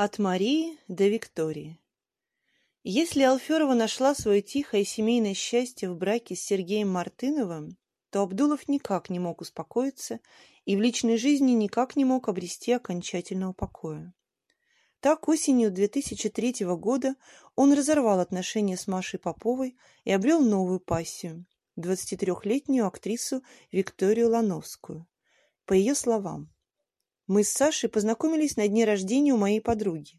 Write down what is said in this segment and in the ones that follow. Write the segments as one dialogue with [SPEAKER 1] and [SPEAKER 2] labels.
[SPEAKER 1] От Марии до Виктории. Если Алферова нашла свое тихое семейное счастье в браке с Сергеем Мартыновым, то Абдулов никак не мог успокоиться и в личной жизни никак не мог обрести окончательного покоя. Так осенью 2003 года он разорвал отношения с Машей Поповой и обрел новую пассию – 23-летнюю актрису Викторию Лановскую. По ее словам, мы с Сашей познакомились на дне рождения у моей подруги.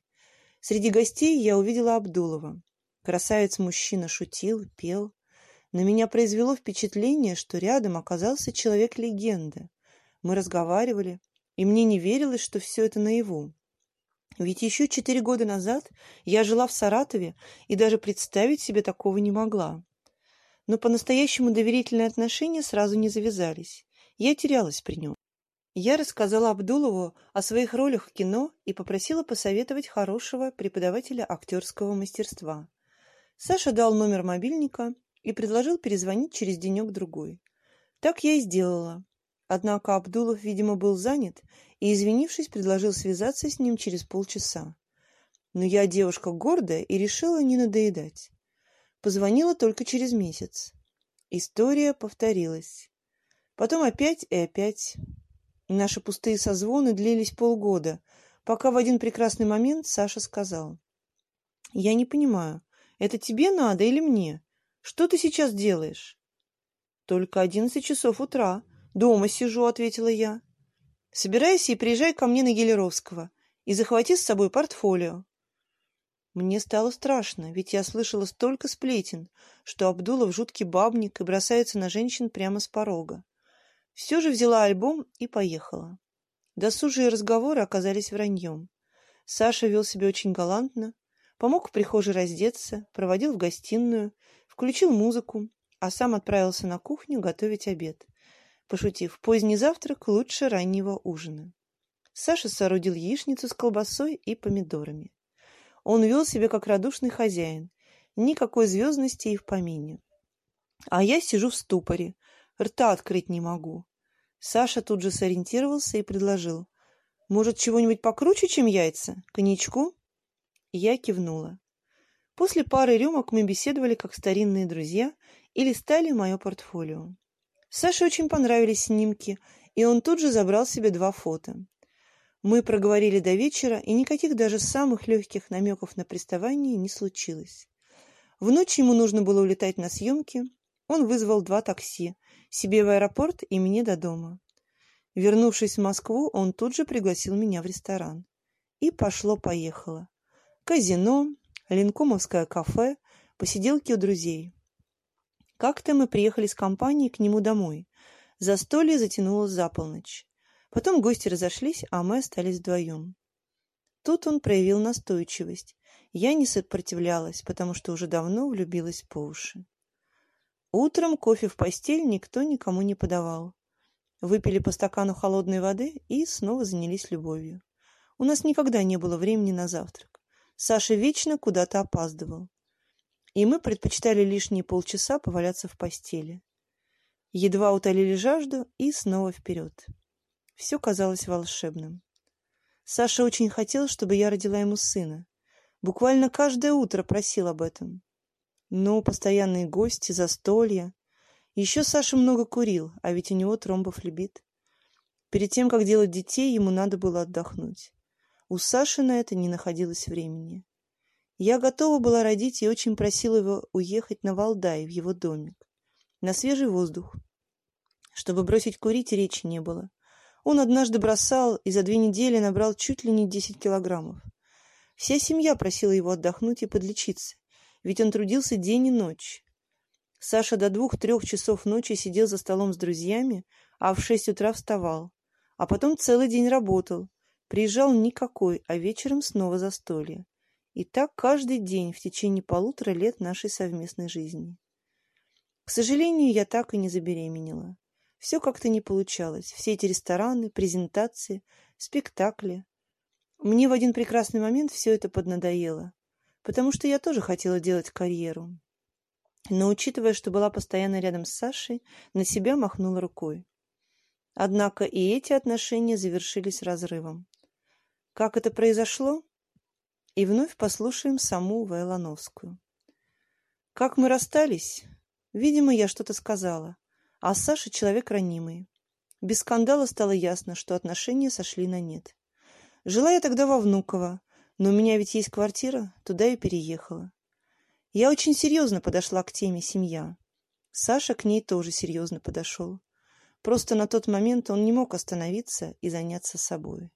[SPEAKER 1] Среди гостей я увидела Абдулова. Красавец-мужчина шутил, пел. На меня произвело впечатление, что рядом оказался человек-легенда. Мы разговаривали, и мне не верилось, что все это наяву. Ведь еще четыре года назад я жила в Саратове и даже представить себе такого не могла. Но по-настоящему доверительные отношения сразу не завязались. Я терялась при нем. Я рассказала Абдулову о своих ролях в кино и попросила посоветовать хорошего преподавателя актерского мастерства. Саша дал номер мобильника и предложил перезвонить через денек-другой. Так я и сделала. Однако Абдулов, видимо, был занят и, извинившись, предложил связаться с ним через полчаса. Но я девушка гордая и решила не надоедать. Позвонила только через месяц. История повторилась. Потом опять и опять. Наши пустые созвоны длились полгода, пока в один прекрасный момент Саша сказал. «Я не понимаю, это тебе надо или мне? Что ты сейчас делаешь?» «Только одиннадцать часов утра. Дома сижу», — ответила я. «Собирайся и приезжай ко мне на Гелеровского и захвати с собой портфолио». Мне стало страшно, ведь я слышала столько сплетен, что Абдулов жуткий бабник и бросается на женщин прямо с порога. Все же взяла альбом и поехала. Досужие разговоры оказались враньем. Саша вел себя очень галантно, помог в прихожей раздеться, проводил в гостиную, включил музыку, а сам отправился на кухню готовить обед, пошутив, поздний завтрак лучше раннего ужина. Саша соорудил яичницу с колбасой и помидорами. Он вел себя как радушный хозяин, никакой звездности и в помине. А я сижу в ступоре, рта открыть не могу. Саша тут же сориентировался и предложил. «Может, чего-нибудь покруче, чем яйца? Коньячку?» Я кивнула. После пары рюмок мы беседовали как старинные друзья и листали мое портфолио. Саше очень понравились снимки, и он тут же забрал себе два фото. Мы проговорили до вечера, и никаких даже самых легких намеков на приставание не случилось. В ночь ему нужно было улетать на съемки. Он вызвал два такси, себе в аэропорт и мне до дома. Вернувшись в Москву, он тут же пригласил меня в ресторан. И пошло-поехало. Казино, Ленкомовское кафе, посиделки у друзей. Как-то мы приехали с компанией к нему домой. Застолье затянулось за полночь. Потом гости разошлись, а мы остались вдвоем. Тут он проявил настойчивость. Я не сопротивлялась, потому что уже давно влюбилась по уши. Утром кофе в постель никто никому не подавал. Выпили по стакану холодной воды и снова занялись любовью. У нас никогда не было времени на завтрак. Саша вечно куда-то опаздывал. И мы предпочитали лишние полчаса поваляться в постели. Едва утолили жажду и снова вперед. Все казалось волшебным. Саша очень хотел, чтобы я родила ему сына. Буквально каждое утро просил об этом. Но постоянные гости, застолья. Еще Саша много курил, а ведь у него тромбофлебит. Перед тем, как делать детей, ему надо было отдохнуть. У Саши на это не находилось времени. Я готова была родить и очень просила его уехать на Валдай, в его домик, на свежий воздух. Чтобы бросить курить, речи не было. Он однажды бросал и за две недели набрал чуть ли не десять килограммов. Вся семья просила его отдохнуть и подлечиться ведь он трудился день и ночь. Саша до двух-трех часов ночи сидел за столом с друзьями, а в шесть утра вставал. А потом целый день работал. Приезжал никакой, а вечером снова застолье. И так каждый день в течение полутора лет нашей совместной жизни. К сожалению, я так и не забеременела. Все как-то не получалось. Все эти рестораны, презентации, спектакли. Мне в один прекрасный момент все это поднадоело потому что я тоже хотела делать карьеру. Но, учитывая, что была постоянно рядом с Сашей, на себя махнула рукой. Однако и эти отношения завершились разрывом. Как это произошло? и вновь послушаем саму Вайлановскую. Как мы расстались? Видимо, я что-то сказала, а Саша человек ранимый. Без скандала стало ясно, что отношения сошли на нет. Жила я тогда во Внуково, но у меня ведь есть квартира, туда и переехала. Я очень серьезно подошла к теме «семья». Саша к ней тоже серьезно подошел. Просто на тот момент он не мог остановиться и заняться собой.